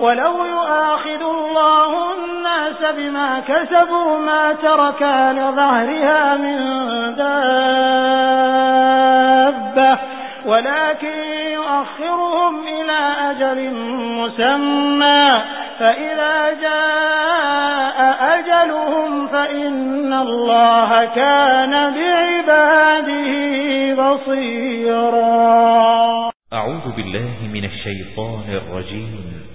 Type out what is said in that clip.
ولو يؤاخذ الله الناس بما كسبوا ما ترك على ظهرها من دابة ولكن يؤخرهم إلى أجل مسمى فإذا جاء أجلهم فإن الله كان بعباده بصيرا. أعوذ بالله من الشيطان الرجيم.